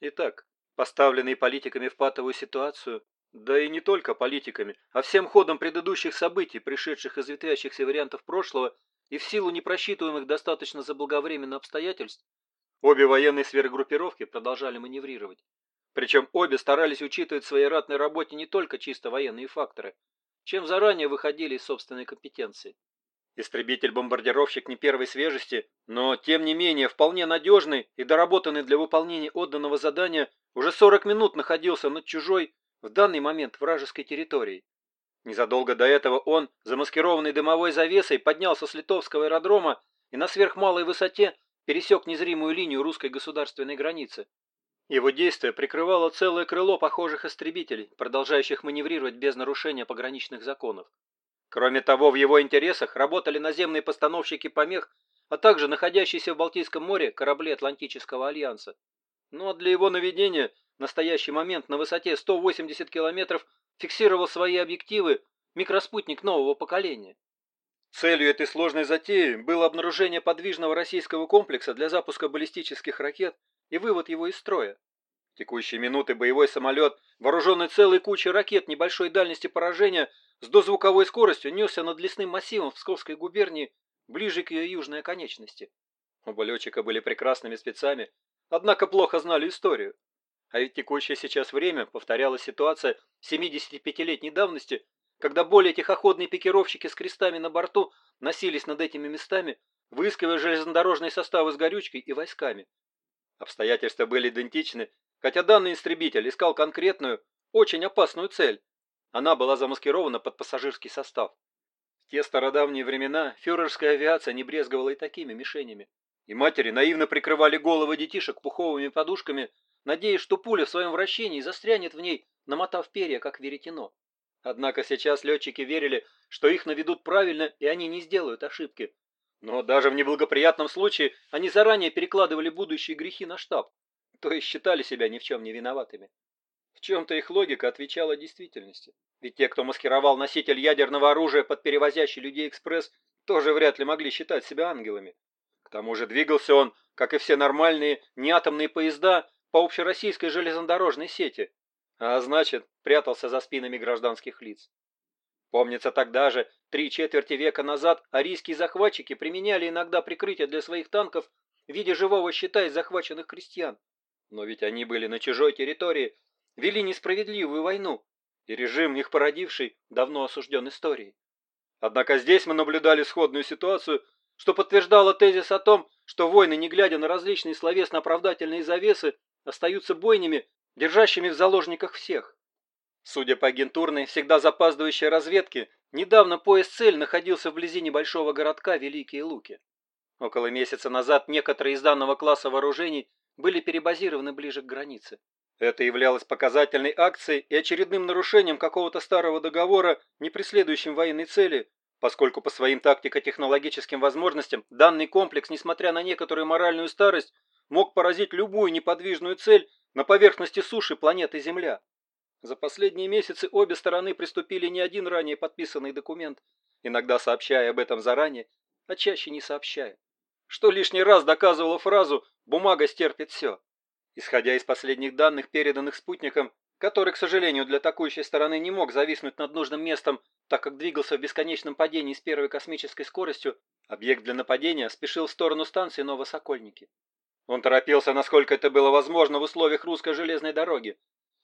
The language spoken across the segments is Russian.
Итак, поставленные политиками в патовую ситуацию, да и не только политиками, а всем ходом предыдущих событий, пришедших из ветвящихся вариантов прошлого и в силу непросчитываемых достаточно заблаговременно обстоятельств, обе военные сверхгруппировки продолжали маневрировать. Причем обе старались учитывать в своей ратной работе не только чисто военные факторы, чем заранее выходили из собственной компетенции. Истребитель-бомбардировщик не первой свежести, но, тем не менее, вполне надежный и доработанный для выполнения отданного задания, уже 40 минут находился над чужой, в данный момент вражеской территорией. Незадолго до этого он, замаскированный дымовой завесой, поднялся с литовского аэродрома и на сверхмалой высоте пересек незримую линию русской государственной границы. Его действие прикрывало целое крыло похожих истребителей, продолжающих маневрировать без нарушения пограничных законов. Кроме того, в его интересах работали наземные постановщики помех, а также находящиеся в Балтийском море корабли Атлантического альянса. Ну а для его наведения в настоящий момент на высоте 180 километров фиксировал свои объективы микроспутник нового поколения. Целью этой сложной затеи было обнаружение подвижного российского комплекса для запуска баллистических ракет и вывод его из строя. В текущие минуты боевой самолет, вооруженный целой кучей ракет небольшой дальности поражения, с дозвуковой скоростью несся над лесным массивом Псковской губернии ближе к ее южной оконечности. Оба летчика были прекрасными спецами, однако плохо знали историю. А ведь текущее сейчас время повторяла ситуация 75-летней давности, когда более тихоходные пикировщики с крестами на борту носились над этими местами, выискивая железнодорожные составы с горючкой и войсками. Обстоятельства были идентичны, хотя данный истребитель искал конкретную, очень опасную цель. Она была замаскирована под пассажирский состав. В те стародавние времена фюрерская авиация не брезговала и такими мишенями. И матери наивно прикрывали головы детишек пуховыми подушками, надеясь, что пуля в своем вращении застрянет в ней, намотав перья, как веретено. Однако сейчас летчики верили, что их наведут правильно, и они не сделают ошибки, но даже в неблагоприятном случае они заранее перекладывали будущие грехи на штаб, то есть считали себя ни в чем не виноватыми. В чем-то их логика отвечала действительности. Ведь те, кто маскировал носитель ядерного оружия под перевозящий людей экспресс, тоже вряд ли могли считать себя ангелами. К тому же двигался он, как и все нормальные неатомные поезда, по общероссийской железнодорожной сети, а значит, прятался за спинами гражданских лиц. Помнится, тогда же, три четверти века назад, арийские захватчики применяли иногда прикрытие для своих танков в виде живого щита из захваченных крестьян. Но ведь они были на чужой территории, вели несправедливую войну, и режим, их породивший, давно осужден историей. Однако здесь мы наблюдали сходную ситуацию, что подтверждало тезис о том, что войны, не глядя на различные словесно-оправдательные завесы, остаются бойнями, держащими в заложниках всех. Судя по агентурной, всегда запаздывающей разведке, недавно поезд «Цель» находился вблизи небольшого городка Великие Луки. Около месяца назад некоторые из данного класса вооружений были перебазированы ближе к границе. Это являлось показательной акцией и очередным нарушением какого-то старого договора, не преследующим военной цели, поскольку по своим тактико-технологическим возможностям данный комплекс, несмотря на некоторую моральную старость, мог поразить любую неподвижную цель на поверхности суши планеты Земля. За последние месяцы обе стороны приступили не один ранее подписанный документ, иногда сообщая об этом заранее, а чаще не сообщая. Что лишний раз доказывало фразу «бумага стерпит все». Исходя из последних данных, переданных спутником, который, к сожалению, для атакующей стороны не мог зависнуть над нужным местом, так как двигался в бесконечном падении с первой космической скоростью, объект для нападения спешил в сторону станции Новосокольники. Он торопился, насколько это было возможно в условиях русской железной дороги,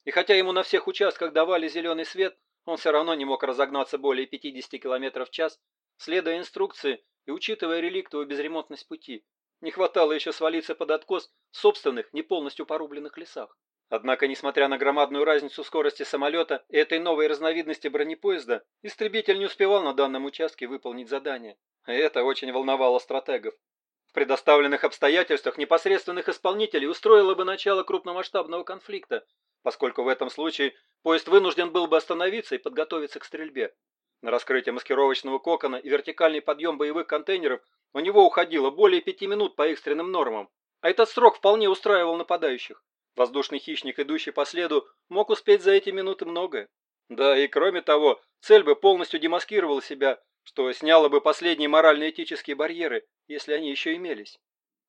и хотя ему на всех участках давали зеленый свет, он все равно не мог разогнаться более 50 км в час, следуя инструкции и учитывая реликтовую безремонтность пути. Не хватало еще свалиться под откос в собственных, не полностью порубленных лесах. Однако, несмотря на громадную разницу скорости самолета и этой новой разновидности бронепоезда, истребитель не успевал на данном участке выполнить задание. И это очень волновало стратегов. В предоставленных обстоятельствах непосредственных исполнителей устроило бы начало крупномасштабного конфликта, поскольку в этом случае поезд вынужден был бы остановиться и подготовиться к стрельбе. На раскрытие маскировочного кокона и вертикальный подъем боевых контейнеров у него уходило более пяти минут по экстренным нормам, а этот срок вполне устраивал нападающих. Воздушный хищник, идущий по следу, мог успеть за эти минуты многое. Да и кроме того, цель бы полностью демаскировала себя, что сняло бы последние морально-этические барьеры, если они еще имелись.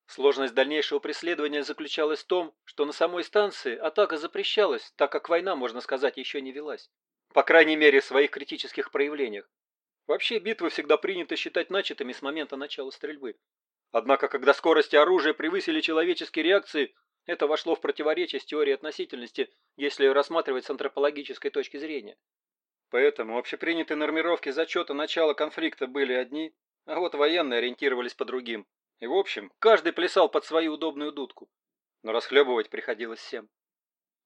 Сложность дальнейшего преследования заключалась в том, что на самой станции атака запрещалась, так как война, можно сказать, еще не велась. По крайней мере, в своих критических проявлениях. Вообще, битвы всегда принято считать начатыми с момента начала стрельбы. Однако, когда скорости оружия превысили человеческие реакции, это вошло в противоречие с теорией относительности, если рассматривать с антропологической точки зрения. Поэтому общепринятые нормировки зачета начала конфликта были одни, а вот военные ориентировались по другим. И в общем, каждый плясал под свою удобную дудку. Но расхлебывать приходилось всем.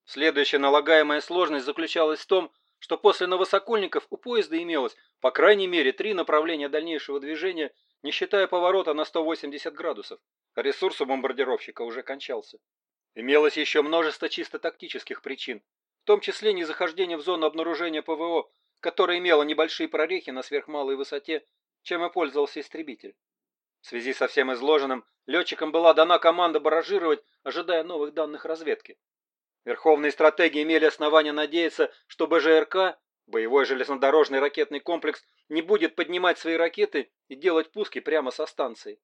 Следующая налагаемая сложность заключалась в том, что после Новосокольников у поезда имелось, по крайней мере, три направления дальнейшего движения, не считая поворота на 180 градусов. Ресурс у бомбардировщика уже кончался. Имелось еще множество чисто тактических причин, в том числе незахождение в зону обнаружения ПВО, которая имела небольшие прорехи на сверхмалой высоте, чем и пользовался истребитель. В связи со всем изложенным, летчикам была дана команда баражировать, ожидая новых данных разведки. Верховные стратеги имели основания надеяться, что БЖРК, боевой железнодорожный ракетный комплекс, не будет поднимать свои ракеты и делать пуски прямо со станции.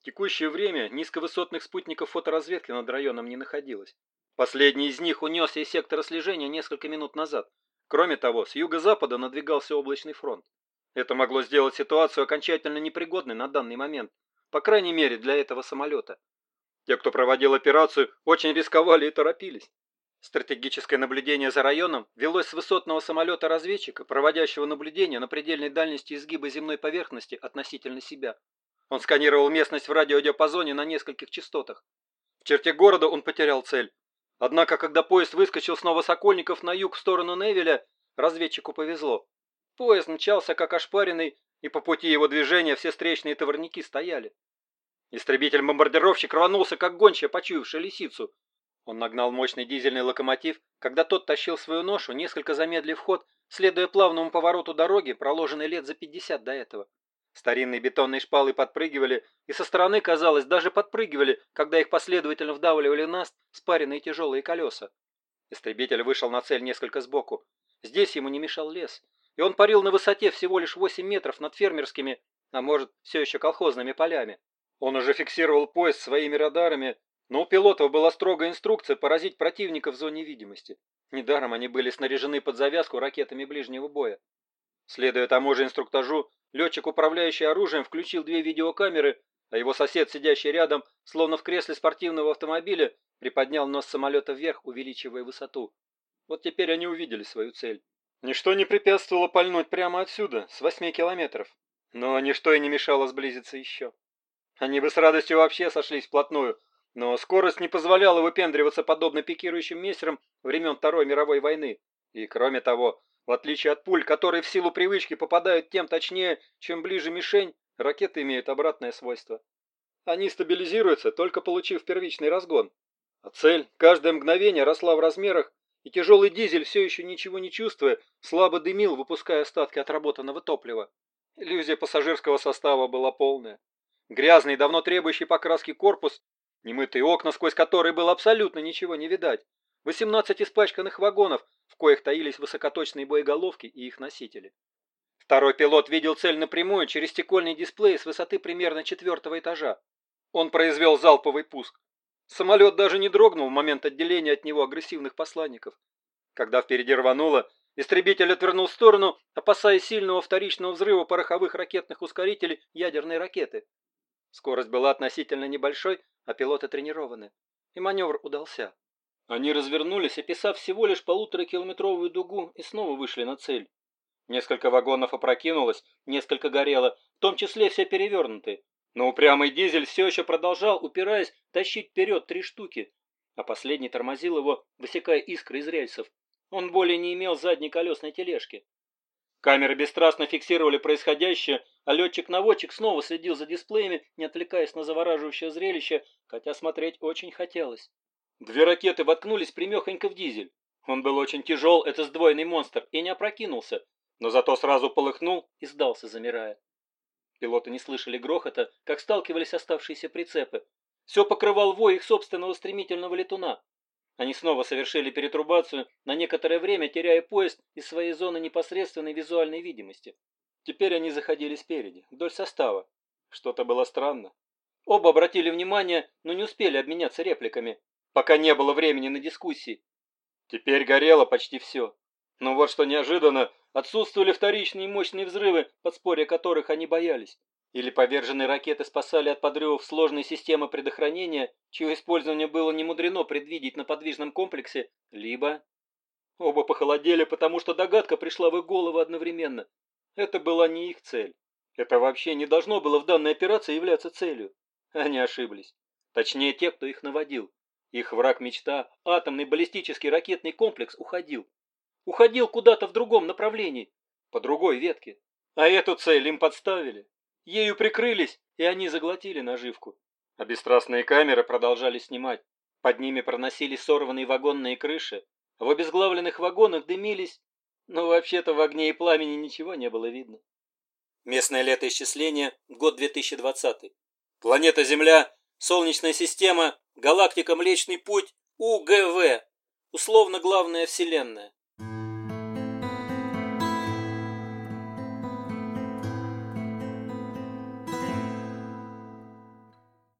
В текущее время низковысотных спутников фоторазведки над районом не находилось. Последний из них унесся из сектора слежения несколько минут назад. Кроме того, с юго-запада надвигался облачный фронт. Это могло сделать ситуацию окончательно непригодной на данный момент, по крайней мере для этого самолета. Те, кто проводил операцию, очень рисковали и торопились. Стратегическое наблюдение за районом велось с высотного самолета-разведчика, проводящего наблюдение на предельной дальности изгиба земной поверхности относительно себя. Он сканировал местность в радиодиапазоне на нескольких частотах. В черте города он потерял цель. Однако, когда поезд выскочил снова Сокольников на юг в сторону Невеля, разведчику повезло. Поезд мчался как ошпаренный, и по пути его движения все встречные товарники стояли. Истребитель-бомбардировщик рванулся, как гончая, почуявшая лисицу, он нагнал мощный дизельный локомотив, когда тот тащил свою ношу, несколько замедлив ход, следуя плавному повороту дороги, проложенной лет за 50 до этого. Старинные бетонные шпалы подпрыгивали, и со стороны, казалось, даже подпрыгивали, когда их последовательно вдавливали в наст спаренные тяжелые колеса. Истребитель вышел на цель несколько сбоку. Здесь ему не мешал лес, и он парил на высоте всего лишь 8 метров над фермерскими, а может, все еще колхозными полями. Он уже фиксировал поезд своими радарами, но у пилотов была строгая инструкция поразить противника в зоне видимости. Недаром они были снаряжены под завязку ракетами ближнего боя. Следуя тому же инструктажу, летчик, управляющий оружием, включил две видеокамеры, а его сосед, сидящий рядом, словно в кресле спортивного автомобиля, приподнял нос самолета вверх, увеличивая высоту. Вот теперь они увидели свою цель. Ничто не препятствовало пальнуть прямо отсюда, с восьми километров. Но ничто и не мешало сблизиться еще. Они бы с радостью вообще сошлись вплотную, но скорость не позволяла выпендриваться подобно пикирующим мессерам времен Второй мировой войны. И кроме того, в отличие от пуль, которые в силу привычки попадают тем точнее, чем ближе мишень, ракеты имеют обратное свойство. Они стабилизируются, только получив первичный разгон. А цель каждое мгновение росла в размерах, и тяжелый дизель, все еще ничего не чувствуя, слабо дымил, выпуская остатки отработанного топлива. Иллюзия пассажирского состава была полная. Грязный, давно требующий покраски корпус Немытые окна, сквозь которые было абсолютно ничего не видать. 18 испачканных вагонов, в коих таились высокоточные боеголовки и их носители. Второй пилот видел цель напрямую через стекольный дисплей с высоты примерно четвертого этажа. Он произвел залповый пуск. Самолет даже не дрогнул в момент отделения от него агрессивных посланников. Когда впереди рвануло, истребитель отвернул в сторону, опасаясь сильного вторичного взрыва пороховых ракетных ускорителей ядерной ракеты. Скорость была относительно небольшой, а пилоты тренированы. И маневр удался. Они развернулись, описав всего лишь полуторакилометровую дугу, и снова вышли на цель. Несколько вагонов опрокинулось, несколько горело, в том числе все перевернутые. Но упрямый дизель все еще продолжал, упираясь, тащить вперед три штуки, а последний тормозил его, высекая искры из рельсов. Он более не имел задней колесной тележки. Камеры бесстрастно фиксировали происходящее, а летчик-наводчик снова следил за дисплеями, не отвлекаясь на завораживающее зрелище, хотя смотреть очень хотелось. Две ракеты воткнулись примехонько в дизель. Он был очень тяжел, это сдвоенный монстр, и не опрокинулся, но зато сразу полыхнул и сдался, замирая. Пилоты не слышали грохота, как сталкивались оставшиеся прицепы. Все покрывал вой их собственного стремительного летуна. Они снова совершили перетрубацию, на некоторое время теряя поезд из своей зоны непосредственной визуальной видимости. Теперь они заходили спереди, вдоль состава. Что-то было странно. Оба обратили внимание, но не успели обменяться репликами, пока не было времени на дискуссии. Теперь горело почти все. Но вот что неожиданно, отсутствовали вторичные мощные взрывы, подспорья которых они боялись. Или поверженные ракеты спасали от подрывов сложной системы предохранения, чье использование было не мудрено предвидеть на подвижном комплексе, либо... Оба похолодели, потому что догадка пришла в их голову одновременно. Это была не их цель. Это вообще не должно было в данной операции являться целью. Они ошиблись. Точнее, те, кто их наводил. Их враг-мечта, атомный баллистический ракетный комплекс, уходил. Уходил куда-то в другом направлении, по другой ветке. А эту цель им подставили. Ею прикрылись, и они заглотили наживку. А бесстрастные камеры продолжали снимать. Под ними проносились сорванные вагонные крыши. В обезглавленных вагонах дымились, но вообще-то в огне и пламени ничего не было видно. Местное летоисчисление, год 2020. Планета Земля, Солнечная система, галактика Млечный Путь, УГВ. Условно главная Вселенная.